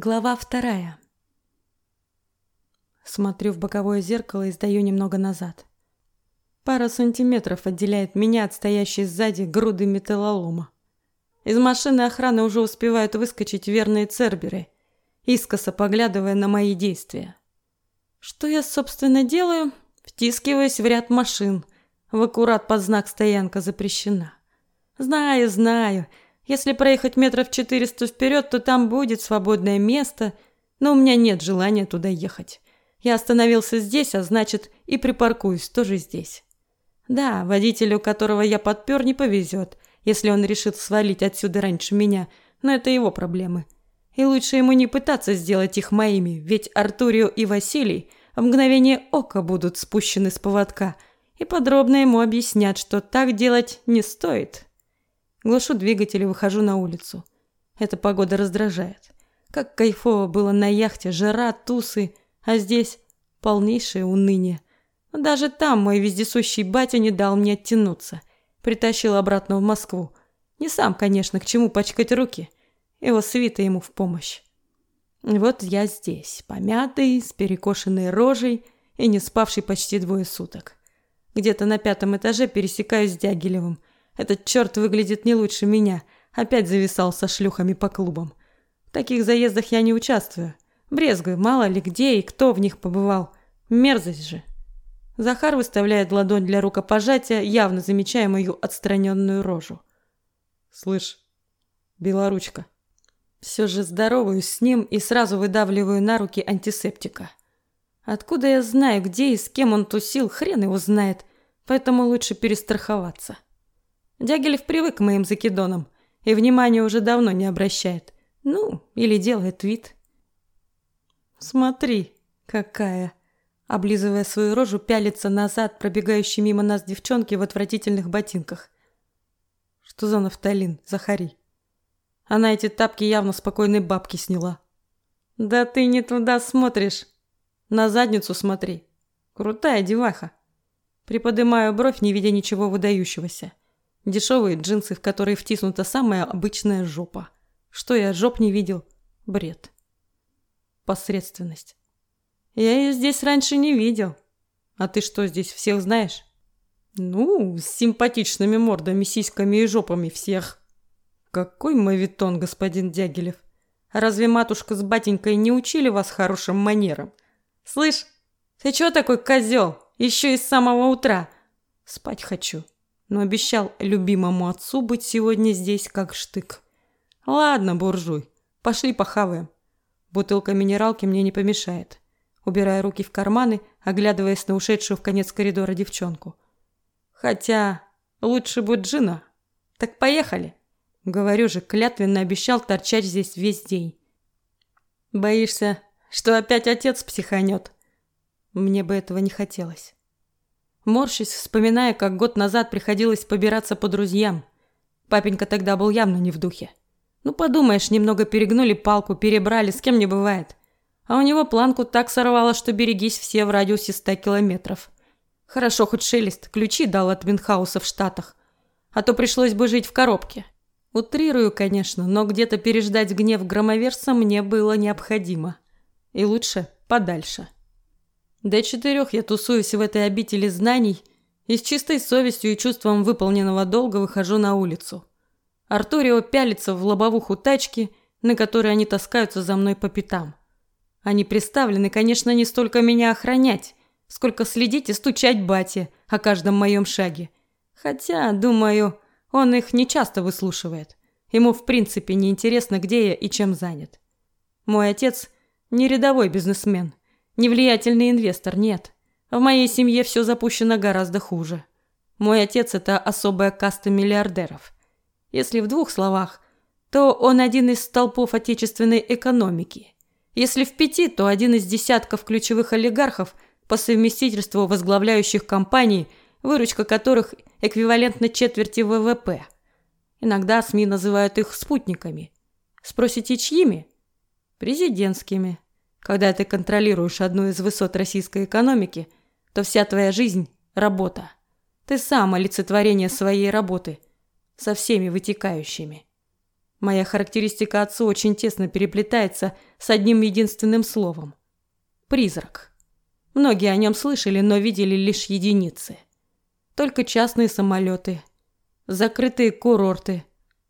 Глава вторая. Смотрю в боковое зеркало и сдаю немного назад. Пара сантиметров отделяет меня от стоящей сзади груды металлолома. Из машины охраны уже успевают выскочить верные церберы, искоса поглядывая на мои действия. Что я, собственно, делаю? Втискиваюсь в ряд машин. В аккурат под знак «Стоянка запрещена». Знаю, знаю. Если проехать метров четыреста вперед, то там будет свободное место, но у меня нет желания туда ехать. Я остановился здесь, а значит, и припаркуюсь тоже здесь. Да, водителю, которого я подпер, не повезет, если он решит свалить отсюда раньше меня, но это его проблемы. И лучше ему не пытаться сделать их моими, ведь Артурио и Василий в мгновение ока будут спущены с поводка и подробно ему объяснят, что так делать не стоит. Глушу двигатель и выхожу на улицу. Эта погода раздражает. Как кайфово было на яхте, жара, тусы, а здесь полнейшее уныние. Даже там мой вездесущий батя не дал мне оттянуться. Притащил обратно в Москву. Не сам, конечно, к чему пачкать руки. Его свита ему в помощь. Вот я здесь, помятый, с перекошенной рожей и не спавший почти двое суток. Где-то на пятом этаже пересекаюсь с Дягилевым. Этот черт выглядит не лучше меня. Опять зависал со шлюхами по клубам. В таких заездах я не участвую. Брезгую, мало ли где и кто в них побывал. Мерзость же. Захар выставляет ладонь для рукопожатия, явно замечая мою отстраненную рожу. «Слышь, белоручка». Все же здороваюсь с ним и сразу выдавливаю на руки антисептика. Откуда я знаю, где и с кем он тусил, хрен его знает, поэтому лучше перестраховаться. Дягилев привык к моим закидонам и внимания уже давно не обращает. Ну, или делает вид. Смотри, какая. Облизывая свою рожу, пялится назад пробегающей мимо нас девчонки в отвратительных ботинках. Что за нафталин, Захари? Она эти тапки явно спокойной бабки сняла. Да ты не туда смотришь. На задницу смотри. Крутая деваха. Приподнимаю бровь, не видя ничего выдающегося. Дешевые джинсы, в которые втиснута самая обычная жопа. Что я жоп не видел? Бред. Посредственность. Я ее здесь раньше не видел. А ты что, здесь всех знаешь? Ну, с симпатичными мордами, сиськами и жопами всех. Какой мавитон, господин Дягилев. Разве матушка с батенькой не учили вас хорошим манерам? Слышь, ты чего такой козел? Еще и с самого утра. Спать хочу но обещал любимому отцу быть сегодня здесь как штык. Ладно, буржуй, пошли похаваем. Бутылка минералки мне не помешает. Убирая руки в карманы, оглядываясь на ушедшую в конец коридора девчонку. Хотя лучше будет джина. Так поехали. Говорю же, клятвенно обещал торчать здесь весь день. Боишься, что опять отец психанет? Мне бы этого не хотелось. Морщись, вспоминая, как год назад приходилось побираться по друзьям. Папенька тогда был явно не в духе. Ну, подумаешь, немного перегнули палку, перебрали, с кем не бывает. А у него планку так сорвало, что берегись все в радиусе ста километров. Хорошо, хоть Шелест ключи дал от Винхауса в Штатах. А то пришлось бы жить в коробке. Утрирую, конечно, но где-то переждать гнев громоверса мне было необходимо. И лучше подальше. До четырех я тусуюсь в этой обители знаний и с чистой совестью и чувством выполненного долга выхожу на улицу. Артурио пялится в лобовуху тачки, на которой они таскаются за мной по пятам. Они приставлены, конечно, не столько меня охранять, сколько следить и стучать бате о каждом моем шаге. Хотя, думаю, он их не часто выслушивает. Ему в принципе не интересно, где я и чем занят. Мой отец не рядовой бизнесмен – не влиятельный инвестор, нет. В моей семье все запущено гораздо хуже. Мой отец – это особая каста миллиардеров. Если в двух словах, то он один из столпов отечественной экономики. Если в пяти, то один из десятков ключевых олигархов по совместительству возглавляющих компаний, выручка которых эквивалентна четверти ВВП. Иногда СМИ называют их спутниками. Спросите, чьими? Президентскими. Когда ты контролируешь одну из высот российской экономики, то вся твоя жизнь – работа. Ты сам олицетворение своей работы, со всеми вытекающими. Моя характеристика отцу очень тесно переплетается с одним единственным словом – призрак. Многие о нем слышали, но видели лишь единицы. Только частные самолеты, закрытые курорты,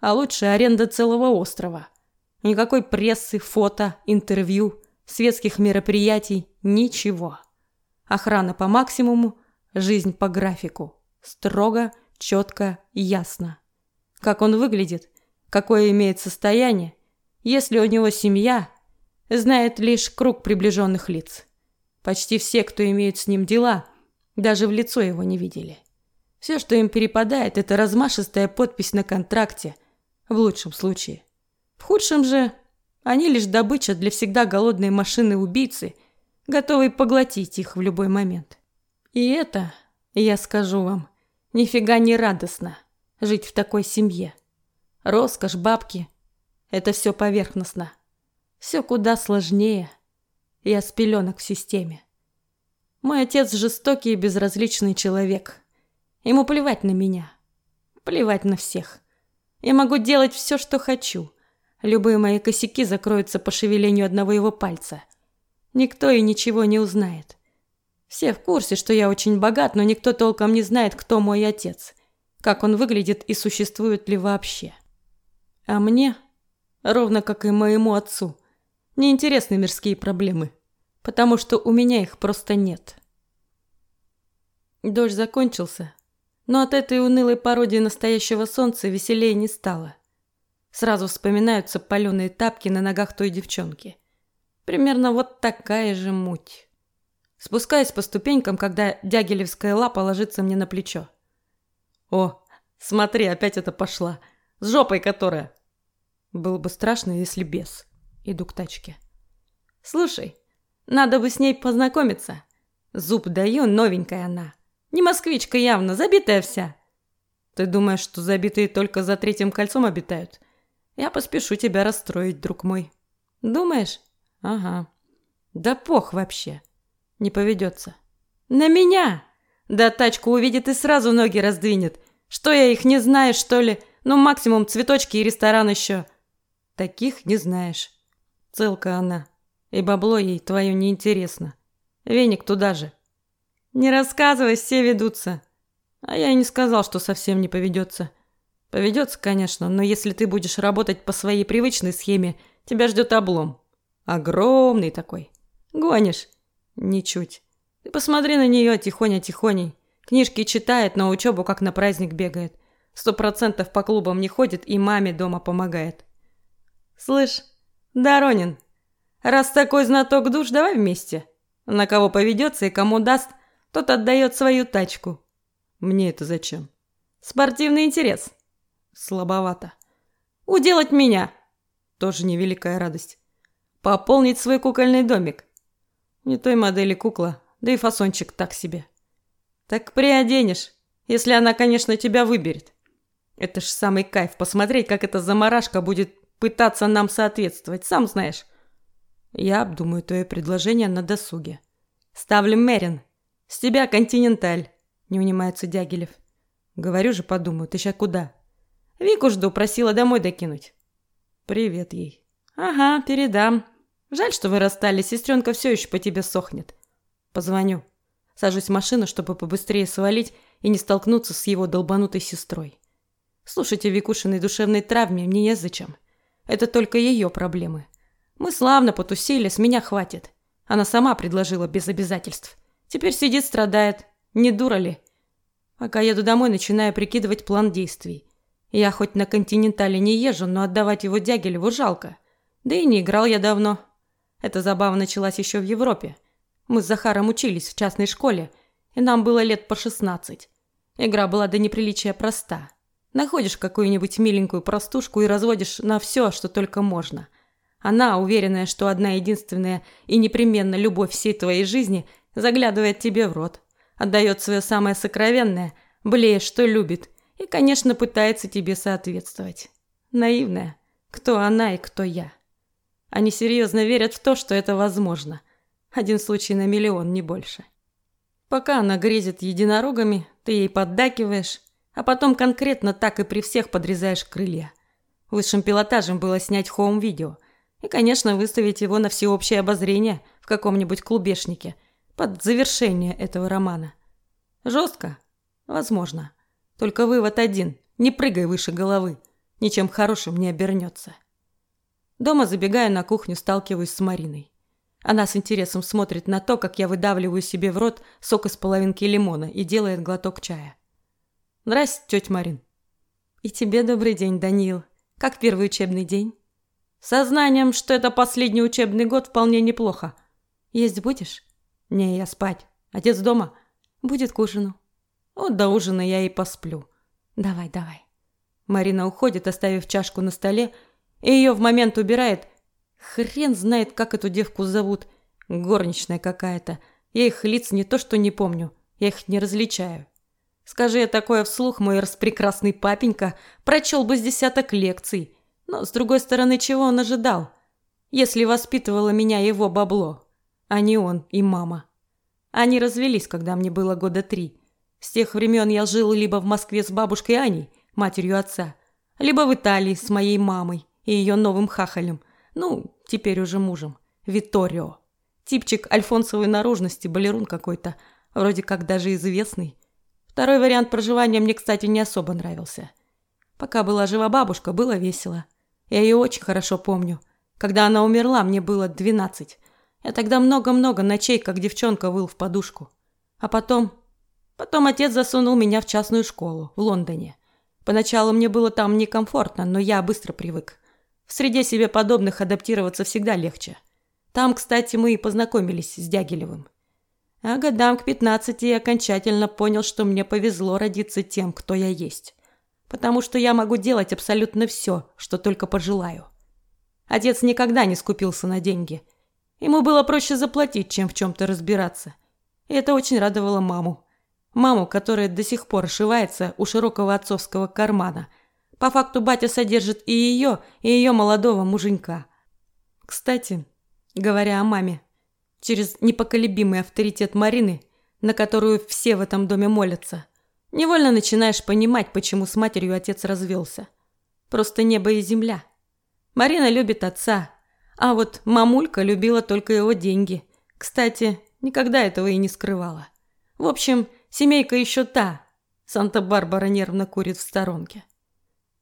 а лучше аренда целого острова. Никакой прессы, фото, интервью, светских мероприятий, ничего. Охрана по максимуму, жизнь по графику. Строго, четко, ясно. Как он выглядит, какое имеет состояние, если у него семья, знает лишь круг приближенных лиц. Почти все, кто имеет с ним дела, даже в лицо его не видели. Все, что им перепадает, это размашистая подпись на контракте, в лучшем случае. В худшем же они лишь добыча для всегда голодной машины-убийцы, готовой поглотить их в любой момент. И это, я скажу вам, нифига не радостно жить в такой семье. Роскошь, бабки – это все поверхностно. Все куда сложнее. Я с пеленок в системе. Мой отец жестокий и безразличный человек. Ему плевать на меня. Плевать на всех. Я могу делать все, что хочу. Любые мои косяки закроются по шевелению одного его пальца. Никто и ничего не узнает. Все в курсе, что я очень богат, но никто толком не знает, кто мой отец, как он выглядит и существует ли вообще. А мне, ровно как и моему отцу, неинтересны мирские проблемы, потому что у меня их просто нет. Дождь закончился, но от этой унылой пародии настоящего солнца веселее не стало. Сразу вспоминаются паленые тапки на ногах той девчонки. Примерно вот такая же муть. Спускаюсь по ступенькам, когда дягилевская лапа ложится мне на плечо. О, смотри, опять это пошла. С жопой которая. Было бы страшно, если без. Иду к тачке. Слушай, надо бы с ней познакомиться. Зуб даю, новенькая она. Не москвичка явно, забитая вся. Ты думаешь, что забитые только за третьим кольцом обитают? Я поспешу тебя расстроить, друг мой. Думаешь? Ага. Да пох вообще. Не поведется. На меня! Да тачку увидит и сразу ноги раздвинет. Что я их не знаю, что ли? Ну, максимум цветочки и ресторан еще. Таких не знаешь. Целка она. И бабло ей твое неинтересно. Веник туда же. Не рассказывай, все ведутся. А я и не сказал, что совсем не поведется. Поведется, конечно, но если ты будешь работать по своей привычной схеме, тебя ждет облом. Огромный такой. Гонишь? Ничуть. Ты посмотри на нее тихоня-тихоней. Книжки читает, но учебу как на праздник бегает. Сто процентов по клубам не ходит и маме дома помогает. Слышь, Доронин, раз такой знаток душ, давай вместе. На кого поведется и кому даст, тот отдает свою тачку. Мне это зачем? Спортивный интерес. Слабовато. Уделать меня. Тоже невеликая радость. Пополнить свой кукольный домик. Не той модели кукла, да и фасончик так себе. Так приоденешь, если она, конечно, тебя выберет. Это ж самый кайф посмотреть, как эта заморашка будет пытаться нам соответствовать, сам знаешь. Я обдумаю твое предложение на досуге. Ставлю Мерин. С тебя континенталь, не унимается Дягилев. Говорю же, подумаю, ты сейчас куда? Вику жду, просила домой докинуть. Привет ей. Ага, передам. Жаль, что вы расстались, сестренка все еще по тебе сохнет. Позвоню. Сажусь в машину, чтобы побыстрее свалить и не столкнуться с его долбанутой сестрой. Слушайте Викушиной душевной травме мне незачем. Это только ее проблемы. Мы славно потусили, с меня хватит. Она сама предложила без обязательств. Теперь сидит, страдает. Не дура ли? Пока еду домой, начинаю прикидывать план действий. Я хоть на континентале не езжу, но отдавать его Дягилеву жалко. Да и не играл я давно. Эта забава началась еще в Европе. Мы с Захаром учились в частной школе, и нам было лет по шестнадцать. Игра была до неприличия проста. Находишь какую-нибудь миленькую простушку и разводишь на все, что только можно. Она, уверенная, что одна единственная и непременно любовь всей твоей жизни, заглядывает тебе в рот, отдает свое самое сокровенное, блеет, что любит, и, конечно, пытается тебе соответствовать. Наивная. Кто она и кто я? Они серьезно верят в то, что это возможно. Один случай на миллион, не больше. Пока она грезит единорогами, ты ей поддакиваешь, а потом конкретно так и при всех подрезаешь крылья. Высшим пилотажем было снять хоум-видео и, конечно, выставить его на всеобщее обозрение в каком-нибудь клубешнике под завершение этого романа. Жестко? Возможно. Только вывод один – не прыгай выше головы, ничем хорошим не обернется. Дома, забегая на кухню, сталкиваюсь с Мариной. Она с интересом смотрит на то, как я выдавливаю себе в рот сок из половинки лимона и делает глоток чая. «Здрасте, тетя Марин». «И тебе добрый день, Даниил. Как первый учебный день?» «Сознанием, что это последний учебный год, вполне неплохо. Есть будешь?» «Не, я спать. Отец дома?» «Будет к ужину». «Вот до ужина я и посплю». «Давай, давай». Марина уходит, оставив чашку на столе, и ее в момент убирает – Хрен знает, как эту девку зовут. Горничная какая-то. Я их лиц не то что не помню, я их не различаю. Скажи я такое вслух, мой распрекрасный папенька прочел бы с десяток лекций. Но, с другой стороны, чего он ожидал? Если воспитывало меня его бабло, а не он и мама. Они развелись, когда мне было года три. С тех времен я жил либо в Москве с бабушкой Аней, матерью отца, либо в Италии с моей мамой и ее новым хахалем – ну, теперь уже мужем. Виторио. Типчик альфонсовой наружности, балерун какой-то. Вроде как даже известный. Второй вариант проживания мне, кстати, не особо нравился. Пока была жива бабушка, было весело. Я ее очень хорошо помню. Когда она умерла, мне было двенадцать. Я тогда много-много ночей, как девчонка, выл в подушку. А потом... Потом отец засунул меня в частную школу в Лондоне. Поначалу мне было там некомфортно, но я быстро привык. В среде себе подобных адаптироваться всегда легче. Там, кстати, мы и познакомились с Дягилевым. А годам к пятнадцати я окончательно понял, что мне повезло родиться тем, кто я есть. Потому что я могу делать абсолютно все, что только пожелаю. Отец никогда не скупился на деньги. Ему было проще заплатить, чем в чем-то разбираться. И это очень радовало маму. Маму, которая до сих пор ошивается у широкого отцовского кармана – по факту батя содержит и ее, и ее молодого муженька. Кстати, говоря о маме, через непоколебимый авторитет Марины, на которую все в этом доме молятся, невольно начинаешь понимать, почему с матерью отец развелся. Просто небо и земля. Марина любит отца, а вот мамулька любила только его деньги. Кстати, никогда этого и не скрывала. В общем, семейка еще та. Санта-Барбара нервно курит в сторонке.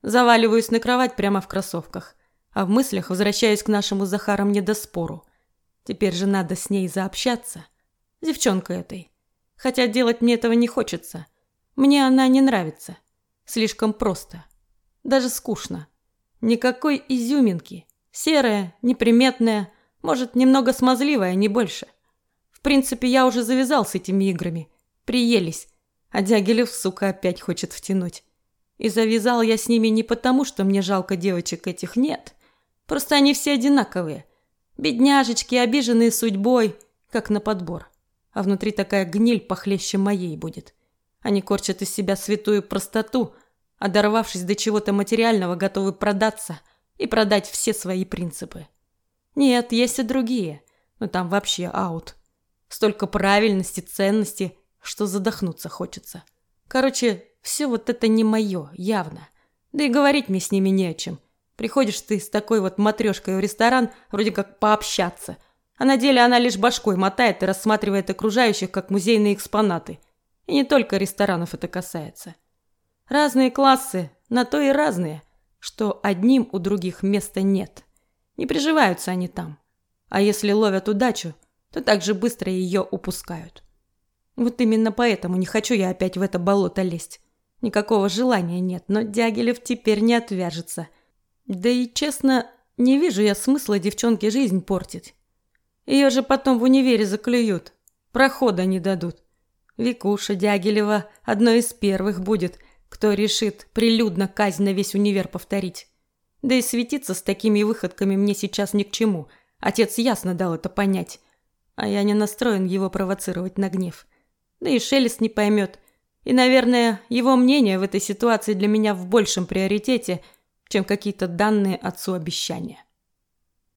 Заваливаюсь на кровать прямо в кроссовках, а в мыслях возвращаюсь к нашему Захарам недоспору. Теперь же надо с ней заобщаться. Девчонка этой. Хотя делать мне этого не хочется. Мне она не нравится. Слишком просто. Даже скучно. Никакой изюминки. Серая, неприметная, может, немного смазливая, не больше. В принципе, я уже завязал с этими играми. Приелись. А Дягилев, сука, опять хочет втянуть. И завязал я с ними не потому, что мне жалко девочек этих, нет. Просто они все одинаковые. Бедняжечки, обиженные судьбой, как на подбор. А внутри такая гниль похлеще моей будет. Они корчат из себя святую простоту, а дорвавшись до чего-то материального, готовы продаться и продать все свои принципы. Нет, есть и другие, но там вообще аут. Столько правильности, ценности, что задохнуться хочется. Короче, все вот это не мое, явно. Да и говорить мне с ними не о чем. Приходишь ты с такой вот матрешкой в ресторан, вроде как пообщаться. А на деле она лишь башкой мотает и рассматривает окружающих как музейные экспонаты. И не только ресторанов это касается. Разные классы, на то и разные, что одним у других места нет. Не приживаются они там. А если ловят удачу, то так же быстро ее упускают. Вот именно поэтому не хочу я опять в это болото лезть. Никакого желания нет, но Дягилев теперь не отвяжется. Да и, честно, не вижу я смысла девчонке жизнь портить. Ее же потом в универе заклюют, прохода не дадут. Викуша Дягилева одной из первых будет, кто решит прилюдно казнь на весь универ повторить. Да и светиться с такими выходками мне сейчас ни к чему. Отец ясно дал это понять. А я не настроен его провоцировать на гнев. Да и Шелест не поймет, и, наверное, его мнение в этой ситуации для меня в большем приоритете, чем какие-то данные отцу обещания.